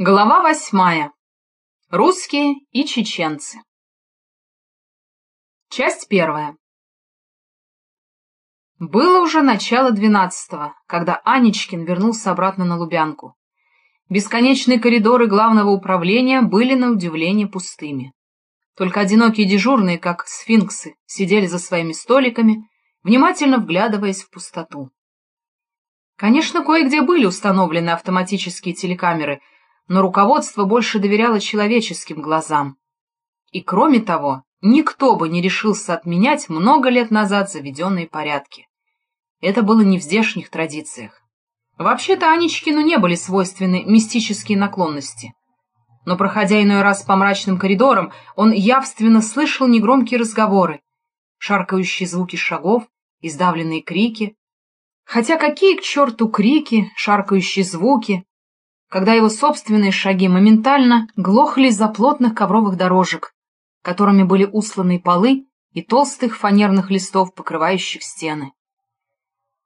Глава восьмая. Русские и чеченцы. Часть первая. Было уже начало двенадцатого, когда Анечкин вернулся обратно на Лубянку. Бесконечные коридоры главного управления были на удивление пустыми. Только одинокие дежурные, как сфинксы, сидели за своими столиками, внимательно вглядываясь в пустоту. Конечно, кое-где были установлены автоматические телекамеры — но руководство больше доверяло человеческим глазам. И кроме того, никто бы не решился отменять много лет назад заведенные порядки. Это было не в здешних традициях. Вообще-то Анечкину не были свойственны мистические наклонности. Но, проходя иной раз по мрачным коридорам, он явственно слышал негромкие разговоры, шаркающие звуки шагов, издавленные крики. Хотя какие к черту крики, шаркающие звуки, когда его собственные шаги моментально глохли за плотных ковровых дорожек, которыми были усланы полы и толстых фанерных листов, покрывающих стены.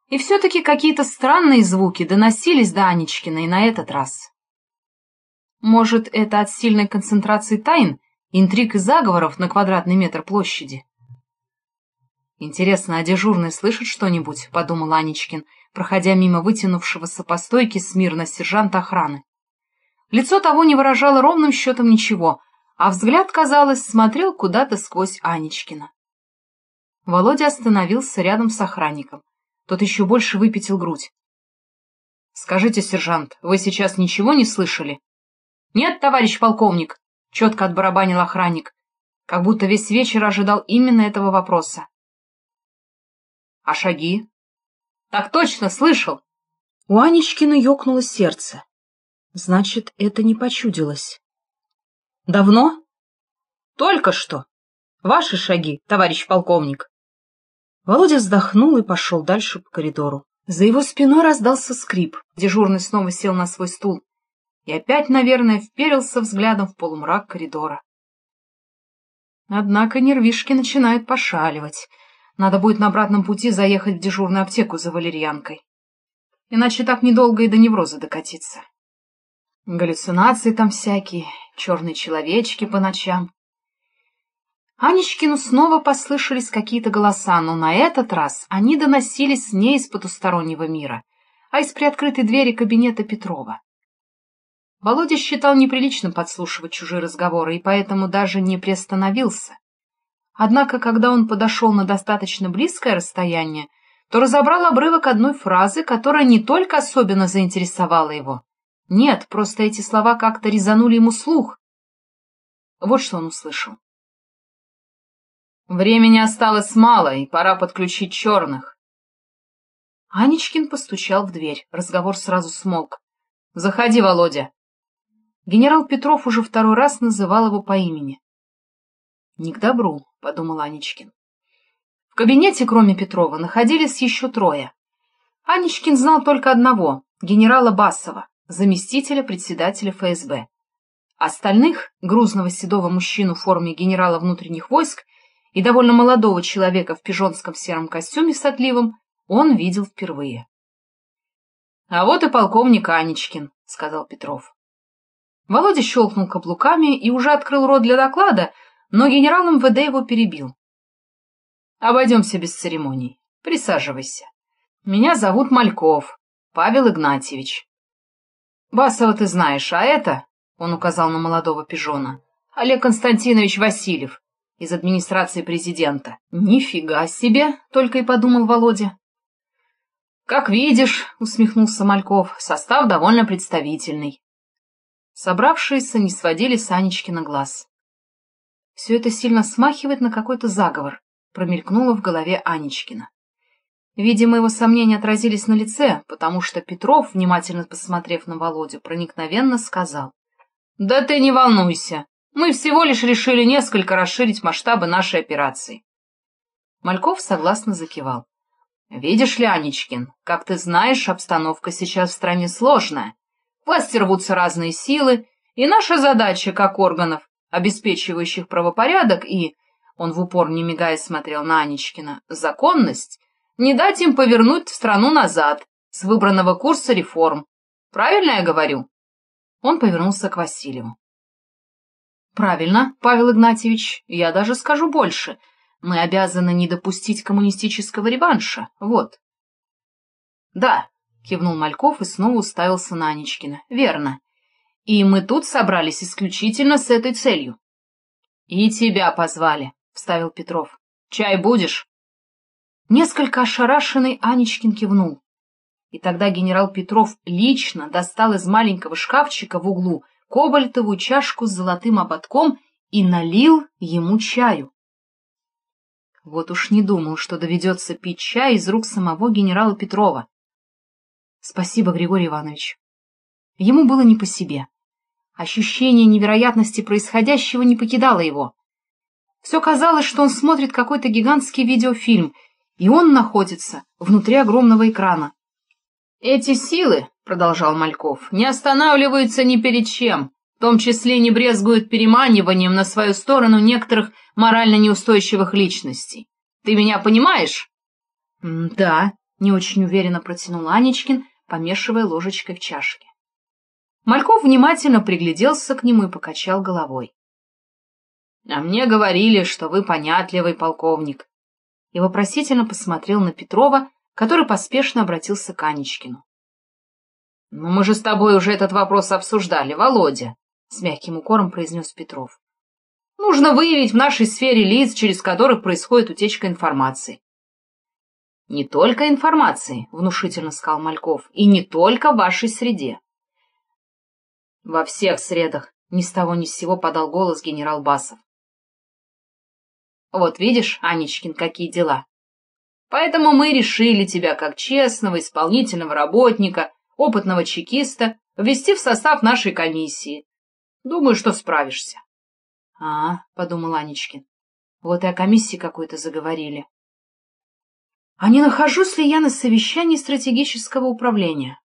И все-таки какие-то странные звуки доносились до Анечкина и на этот раз. Может, это от сильной концентрации тайн, интриг и заговоров на квадратный метр площади? «Интересно, а дежурный слышит что-нибудь?» — подумал Анечкин — проходя мимо вытянувшегося по стойке смирно сержанта охраны. Лицо того не выражало ровным счетом ничего, а взгляд, казалось, смотрел куда-то сквозь Анечкина. Володя остановился рядом с охранником. Тот еще больше выпятил грудь. — Скажите, сержант, вы сейчас ничего не слышали? — Нет, товарищ полковник, — четко отбарабанил охранник, как будто весь вечер ожидал именно этого вопроса. — А шаги? Так точно, слышал. У Анечкина ёкнуло сердце. Значит, это не почудилось. Давно? Только что. Ваши шаги, товарищ полковник. Володя вздохнул и пошел дальше по коридору. За его спиной раздался скрип. Дежурный снова сел на свой стул и опять, наверное, вперился взглядом в полумрак коридора. Однако нервишки начинают пошаливать. Надо будет на обратном пути заехать в дежурную аптеку за валерьянкой. Иначе так недолго и до невроза докатиться. Галлюцинации там всякие, черные человечки по ночам. Анечкину снова послышались какие-то голоса, но на этот раз они доносились не из потустороннего мира, а из приоткрытой двери кабинета Петрова. Володя считал неприличным подслушивать чужие разговоры и поэтому даже не приостановился, Однако, когда он подошел на достаточно близкое расстояние, то разобрал обрывок одной фразы, которая не только особенно заинтересовала его. Нет, просто эти слова как-то резанули ему слух. Вот что он услышал. Времени осталось мало, и пора подключить черных. Анечкин постучал в дверь. Разговор сразу смолк. «Заходи, Володя». Генерал Петров уже второй раз называл его по имени. Не к добру, — подумал Анечкин. В кабинете, кроме Петрова, находились еще трое. Анечкин знал только одного — генерала Басова, заместителя председателя ФСБ. Остальных, грузного седого мужчину в форме генерала внутренних войск и довольно молодого человека в пижонском сером костюме с отливом, он видел впервые. — А вот и полковник Анечкин, — сказал Петров. Володя щелкнул каблуками и уже открыл рот для доклада, но генерал МВД его перебил. «Обойдемся без церемоний. Присаживайся. Меня зовут Мальков, Павел Игнатьевич. Басова ты знаешь, а это, — он указал на молодого пижона, — Олег Константинович Васильев из администрации президента. Нифига себе, — только и подумал Володя. «Как видишь», — усмехнулся Мальков, — «состав довольно представительный». Собравшиеся не сводили Санечкина глаз. Все это сильно смахивает на какой-то заговор, промелькнуло в голове Анечкина. Видимо, его сомнения отразились на лице, потому что Петров, внимательно посмотрев на Володю, проникновенно сказал. — Да ты не волнуйся, мы всего лишь решили несколько расширить масштабы нашей операции. Мальков согласно закивал. — Видишь ли, Анечкин, как ты знаешь, обстановка сейчас в стране сложная. Власти рвутся разные силы, и наша задача, как органов, обеспечивающих правопорядок и, он в упор не мигая смотрел на Анечкина, законность, не дать им повернуть страну назад с выбранного курса реформ. Правильно я говорю? Он повернулся к Васильеву. Правильно, Павел Игнатьевич, я даже скажу больше. Мы обязаны не допустить коммунистического реванша, вот. Да, кивнул Мальков и снова уставился на Анечкина. Верно. И мы тут собрались исключительно с этой целью. И тебя позвали, вставил Петров. Чай будешь? Несколько ошарашенный Анечкин кивнул. И тогда генерал Петров лично достал из маленького шкафчика в углу кобальтовую чашку с золотым ободком и налил ему чаю. Вот уж не думал, что доведется пить чай из рук самого генерала Петрова. Спасибо, Григорий Иванович. Ему было не по себе. Ощущение невероятности происходящего не покидало его. Все казалось, что он смотрит какой-то гигантский видеофильм, и он находится внутри огромного экрана. «Эти силы, — продолжал Мальков, — не останавливаются ни перед чем, в том числе не брезгуют переманиванием на свою сторону некоторых морально неустойчивых личностей. Ты меня понимаешь?» «Да», — не очень уверенно протянул Анечкин, помешивая ложечкой в чашке. Мальков внимательно пригляделся к нему и покачал головой. — А мне говорили, что вы понятливый полковник. И вопросительно посмотрел на Петрова, который поспешно обратился к Анечкину. — Ну, мы же с тобой уже этот вопрос обсуждали, Володя, — с мягким укором произнес Петров. — Нужно выявить в нашей сфере лиц, через которых происходит утечка информации. — Не только информации, — внушительно сказал Мальков, — и не только в вашей среде. — Во всех средах, — ни с того ни с сего подал голос генерал Басов. — Вот видишь, Анечкин, какие дела. Поэтому мы решили тебя, как честного, исполнительного работника, опытного чекиста, ввести в состав нашей комиссии. Думаю, что справишься. — А, — подумал Анечкин, — вот и о комиссии какой-то заговорили. — А не нахожусь ли я на совещании стратегического управления?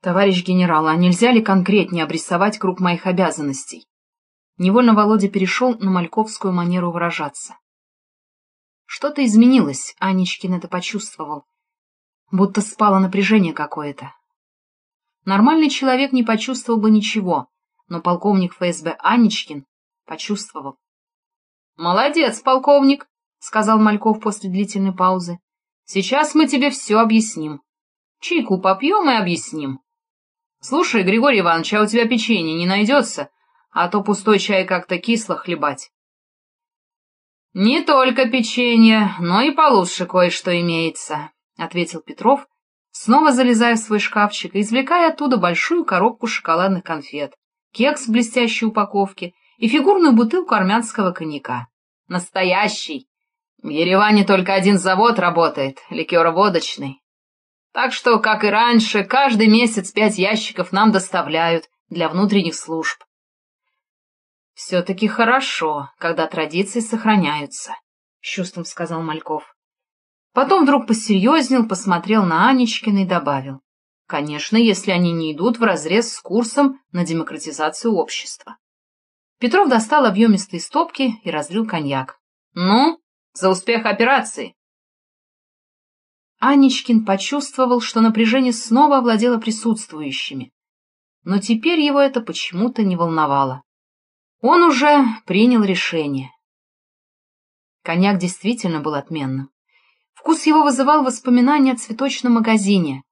Товарищ генерал, а нельзя ли конкретнее обрисовать круг моих обязанностей? Невольно Володя перешел на мальковскую манеру выражаться. Что-то изменилось, Анечкин это почувствовал. Будто спало напряжение какое-то. Нормальный человек не почувствовал бы ничего, но полковник ФСБ Анечкин почувствовал. — Молодец, полковник, — сказал Мальков после длительной паузы. — Сейчас мы тебе все объясним. Чайку попьем и объясним. Слушай, Григорий Иванович, а у тебя печенье не найдется, а то пустой чай как-то кисло хлебать. «Не только печенье, но и получше кое-что имеется», — ответил Петров, снова залезая в свой шкафчик и извлекая оттуда большую коробку шоколадных конфет, кекс в блестящей упаковке и фигурную бутылку армянского коньяка. «Настоящий! В Ереване только один завод работает, ликероводочный. Так что, как и раньше, каждый месяц пять ящиков нам доставляют для внутренних служб. «Все-таки хорошо, когда традиции сохраняются», — с чувством сказал Мальков. Потом вдруг посерьезнел, посмотрел на Анечкина и добавил. «Конечно, если они не идут вразрез с курсом на демократизацию общества». Петров достал объемистые стопки и разлил коньяк. «Ну, за успех операции!» Анечкин почувствовал, что напряжение снова овладело присутствующими. Но теперь его это почему-то не волновало. Он уже принял решение. Коньяк действительно был отменным. Вкус его вызывал воспоминания о цветочном магазине.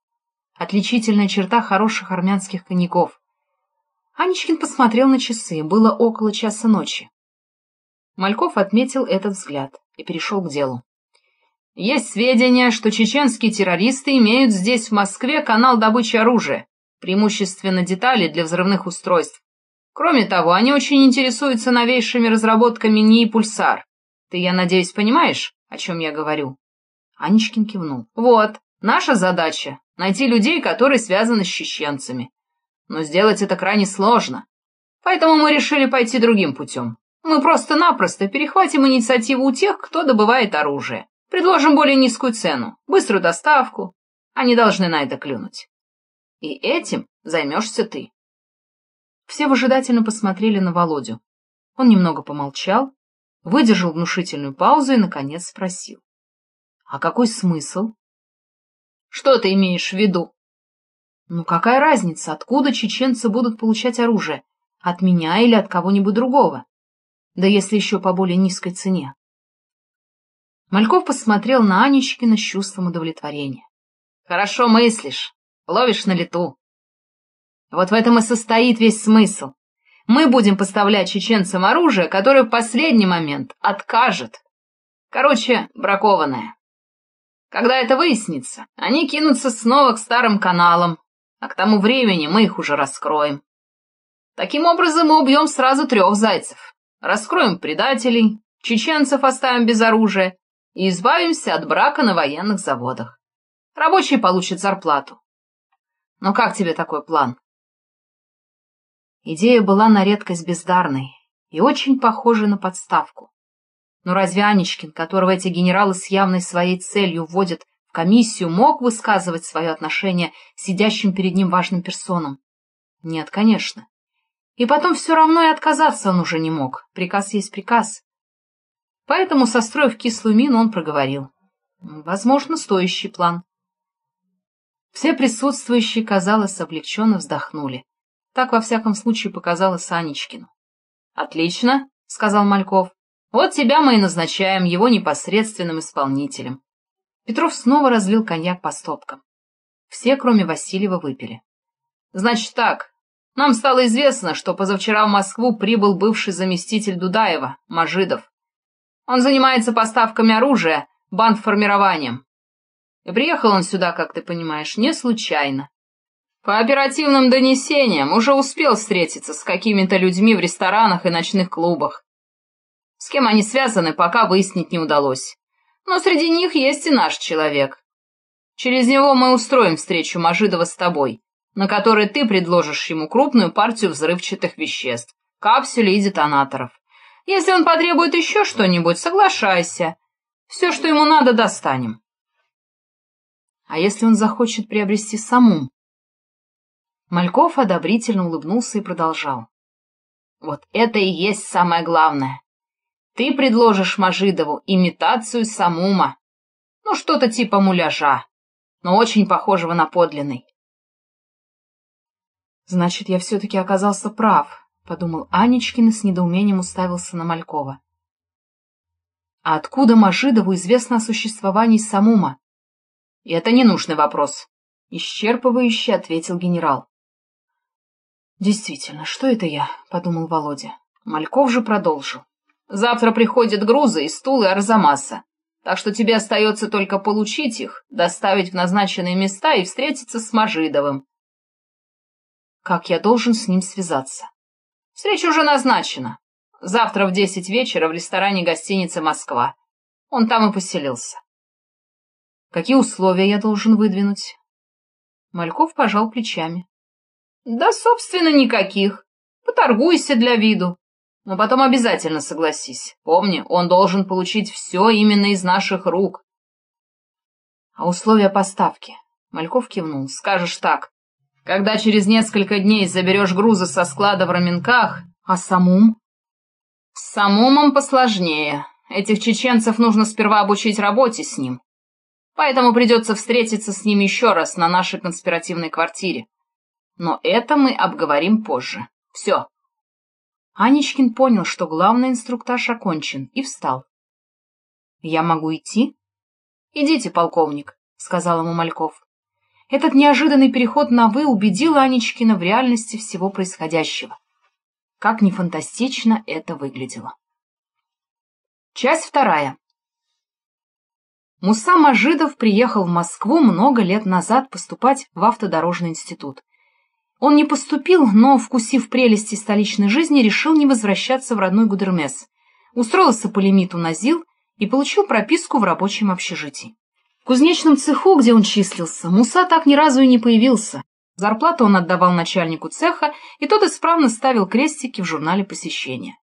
Отличительная черта хороших армянских коньяков. Анечкин посмотрел на часы, было около часа ночи. Мальков отметил этот взгляд и перешел к делу. Есть сведения, что чеченские террористы имеют здесь, в Москве, канал добычи оружия, преимущественно детали для взрывных устройств. Кроме того, они очень интересуются новейшими разработками НИИ «Пульсар». Ты, я надеюсь, понимаешь, о чем я говорю?» Анечкин кивнул. «Вот, наша задача — найти людей, которые связаны с чеченцами. Но сделать это крайне сложно. Поэтому мы решили пойти другим путем. Мы просто-напросто перехватим инициативу у тех, кто добывает оружие. Предложим более низкую цену, быструю доставку. Они должны на это клюнуть. И этим займешься ты. Все выжидательно посмотрели на Володю. Он немного помолчал, выдержал внушительную паузу и, наконец, спросил. — А какой смысл? — Что ты имеешь в виду? Ну какая разница, откуда чеченцы будут получать оружие? От меня или от кого-нибудь другого? Да если еще по более низкой цене. Мальков посмотрел на Анечкина с чувством удовлетворения. Хорошо мыслишь, ловишь на лету. Вот в этом и состоит весь смысл. Мы будем поставлять чеченцам оружие, которое в последний момент откажет. Короче, бракованное. Когда это выяснится, они кинутся снова к старым каналам, а к тому времени мы их уже раскроем. Таким образом мы убьем сразу трех зайцев. Раскроем предателей, чеченцев оставим без оружия и избавимся от брака на военных заводах. Рабочие получат зарплату. Но как тебе такой план? Идея была на редкость бездарной и очень похожей на подставку. Но разве Анечкин, которого эти генералы с явной своей целью вводят в комиссию, мог высказывать свое отношение сидящим перед ним важным персонам? Нет, конечно. И потом все равно и отказаться он уже не мог. Приказ есть приказ. Поэтому, состроив кислую мину, он проговорил. Возможно, стоящий план. Все присутствующие, казалось, облегченно вздохнули. Так, во всяком случае, показалось Анечкину. «Отлично», — сказал Мальков. «Вот тебя мы и назначаем его непосредственным исполнителем». Петров снова разлил коньяк по стопкам. Все, кроме Васильева, выпили. «Значит так, нам стало известно, что позавчера в Москву прибыл бывший заместитель Дудаева, Мажидов. Он занимается поставками оружия, бандформированием. И приехал он сюда, как ты понимаешь, не случайно. По оперативным донесениям уже успел встретиться с какими-то людьми в ресторанах и ночных клубах. С кем они связаны, пока выяснить не удалось. Но среди них есть и наш человек. Через него мы устроим встречу Мажидова с тобой, на которой ты предложишь ему крупную партию взрывчатых веществ, капсулей и детонаторов. Если он потребует еще что-нибудь, соглашайся. Все, что ему надо, достанем. А если он захочет приобрести саму Мальков одобрительно улыбнулся и продолжал. Вот это и есть самое главное. Ты предложишь Мажидову имитацию самума. Ну, что-то типа муляжа, но очень похожего на подлинный. Значит, я все-таки оказался прав, — подумал Анечкин и с недоумением уставился на Малькова. А откуда Мажидову известно о существовании самума? — Это ненужный вопрос, — исчерпывающе ответил генерал. «Действительно, что это я?» — подумал Володя. Мальков же продолжил. «Завтра приходят грузы и стулы Арзамаса, так что тебе остается только получить их, доставить в назначенные места и встретиться с Мажидовым». «Как я должен с ним связаться?» «Встреча уже назначена. Завтра в десять вечера в ресторане гостиницы «Москва». Он там и поселился». «Какие условия я должен выдвинуть?» Мальков пожал плечами. Да, собственно, никаких. Поторгуйся для виду. Но потом обязательно согласись. Помни, он должен получить все именно из наших рук. А условия поставки? Мальков кивнул. Скажешь так. Когда через несколько дней заберешь грузы со склада в Раменках, а самум? С самумом посложнее. Этих чеченцев нужно сперва обучить работе с ним. Поэтому придется встретиться с ним еще раз на нашей конспиративной квартире. Но это мы обговорим позже. Все. Анечкин понял, что главный инструктаж окончен, и встал. «Я могу идти?» «Идите, полковник», — сказал ему Мальков. Этот неожиданный переход на «вы» убедил Анечкина в реальности всего происходящего. Как ни фантастично это выглядело. Часть вторая. Муса Мажидов приехал в Москву много лет назад поступать в автодорожный институт. Он не поступил, но, вкусив прелести столичной жизни, решил не возвращаться в родной Гудермес. Устроился по лимиту на ЗИЛ и получил прописку в рабочем общежитии. Кузнечном цеху, где он числился, Муса так ни разу и не появился. Зарплату он отдавал начальнику цеха, и тот исправно ставил крестики в журнале посещения.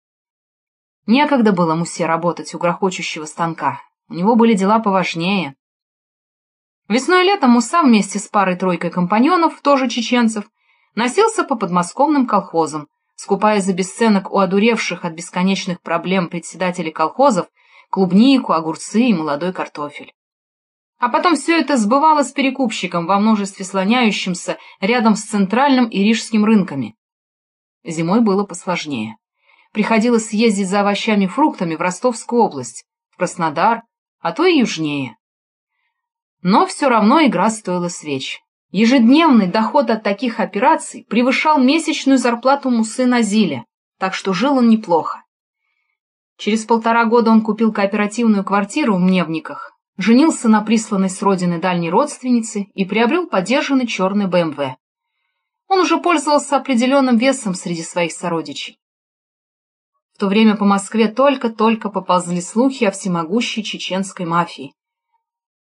Некогда было Мусе работать у грохочущего станка. У него были дела поважнее. Весной и летом Муса вместе с парой-тройкой компаньонов, тоже чеченцев, носился по подмосковным колхозам, скупая за бесценок у одуревших от бесконечных проблем председателей колхозов клубнику, огурцы и молодой картофель. А потом все это сбывалось перекупщиком во множестве слоняющимся рядом с центральным и рижским рынками. Зимой было посложнее. Приходилось съездить за овощами и фруктами в Ростовскую область, в Краснодар, а то и южнее. Но все равно игра стоила свеч. Ежедневный доход от таких операций превышал месячную зарплату Мусы Назиля, так что жил он неплохо. Через полтора года он купил кооперативную квартиру в Мневниках, женился на присланной с родины дальней родственнице и приобрел подержанный черный БМВ. Он уже пользовался определенным весом среди своих сородичей. В то время по Москве только-только поползли слухи о всемогущей чеченской мафии.